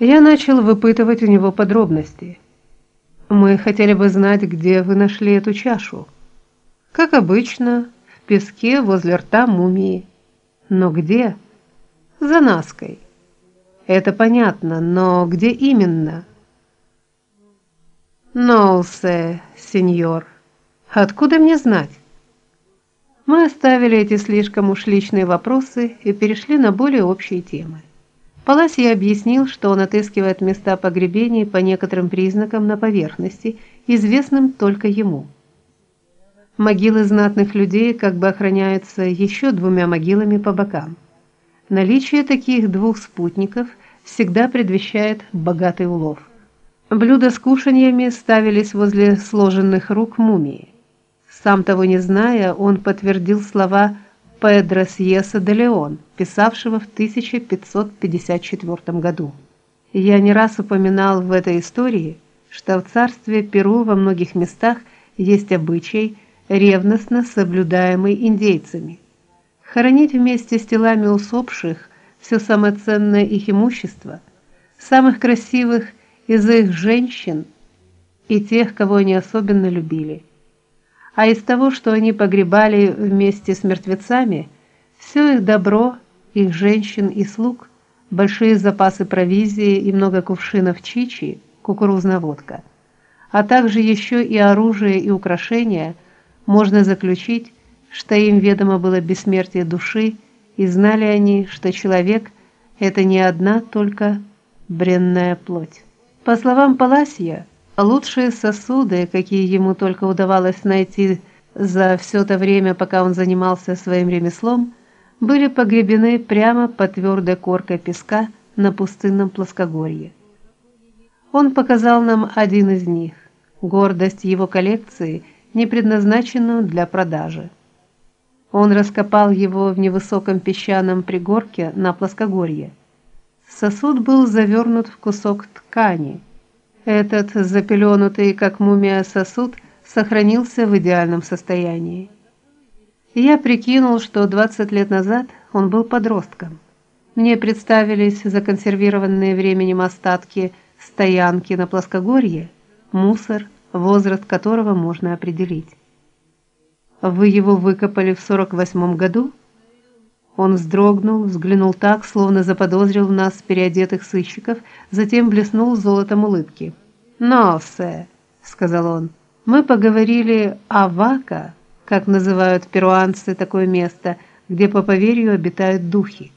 Я начал выпытывать у него подробности. Мы хотели бы знать, где вы нашли эту чашу. Как обычно, в песке возле рта мумии. Но где? За Наской. Это понятно, но где именно? Ноусе, сеньор. Откуда мне знать? Мы оставили эти слишком уж личные вопросы и перешли на более общие темы. Паласий объяснил, что он отыскивает места погребений по некоторым признакам на поверхности, известным только ему. Могилы знатных людей как бы охраняются еще двумя могилами по бокам. Наличие таких двух спутников всегда предвещает богатый улов. Блюда с кушаньями ставились возле сложенных рук мумии. Сам того не зная, он подтвердил слова Педро Сьеса де Леон, писавшего в 1554 году. Я не раз упоминал в этой истории, что в царстве Перу во многих местах есть обычай, ревностно соблюдаемый индейцами. Хоронить вместе с телами усопших все самое ценное их имущество, самых красивых из их женщин и тех, кого они особенно любили а из того, что они погребали вместе с мертвецами, все их добро, их женщин и слуг, большие запасы провизии и много кувшинов чичи, кукурузная водка, а также еще и оружие и украшения, можно заключить, что им ведомо было бессмертие души, и знали они, что человек это не одна только бренная плоть. По словам Паласия, Лучшие сосуды, какие ему только удавалось найти за все то время, пока он занимался своим ремеслом, были погребены прямо под твердой коркой песка на пустынном плоскогорье. Он показал нам один из них, гордость его коллекции, не предназначенную для продажи. Он раскопал его в невысоком песчаном пригорке на плоскогорье. Сосуд был завернут в кусок ткани этот запеленутый, как мумия, сосуд сохранился в идеальном состоянии. Я прикинул, что 20 лет назад он был подростком. Мне представились законсервированные временем остатки стоянки на плоскогорье, мусор, возраст которого можно определить. Вы его выкопали в 48 году? Он вздрогнул, взглянул так, словно заподозрил в нас переодетых сыщиков, затем блеснул золотом улыбки. "Но, сэ", сказал он. "Мы поговорили о Вака, как называют перуанцы такое место, где по поверью обитают духи.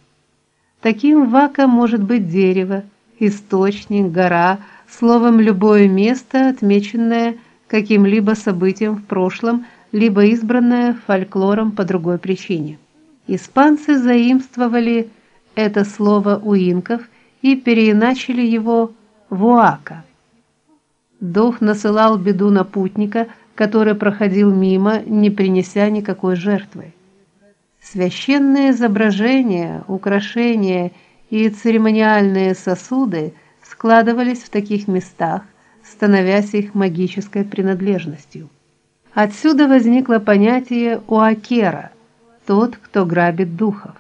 Таким Вака может быть дерево, источник, гора, словом любое место, отмеченное каким-либо событием в прошлом, либо избранное фольклором по другой причине. Испанцы заимствовали это слово у инков и переиначили его в уака. Дух насылал беду на путника, который проходил мимо, не принеся никакой жертвы. Священные изображения, украшения и церемониальные сосуды складывались в таких местах, становясь их магической принадлежностью. Отсюда возникло понятие уакера тот, кто грабит духов.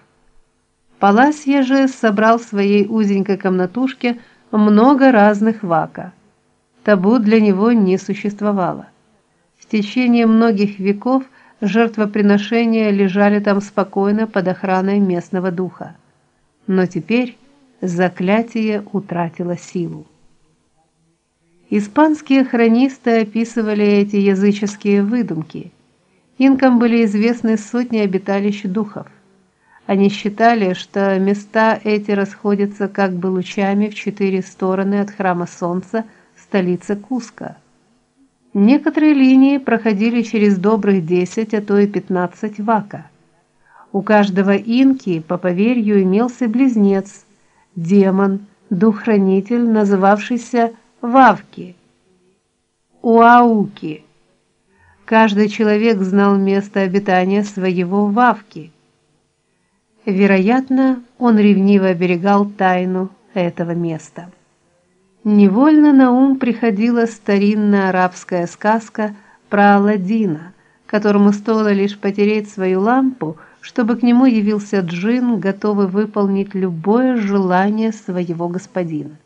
Паласье же собрал в своей узенькой комнатушке много разных вака. Табу для него не существовало. В течение многих веков жертвоприношения лежали там спокойно под охраной местного духа. Но теперь заклятие утратило силу. Испанские хронисты описывали эти языческие выдумки – Инкам были известны сотни обиталищ духов. Они считали, что места эти расходятся как бы лучами в четыре стороны от храма Солнца, столицы Куска. Некоторые линии проходили через добрых 10, а то и 15 вака. У каждого инки, по поверью, имелся близнец, демон, дух-хранитель, называвшийся Вавки. Уауки Каждый человек знал место обитания своего Вавки. Вероятно, он ревниво оберегал тайну этого места. Невольно на ум приходила старинная арабская сказка про Аладдина, которому стоило лишь потереть свою лампу, чтобы к нему явился джин, готовый выполнить любое желание своего господина.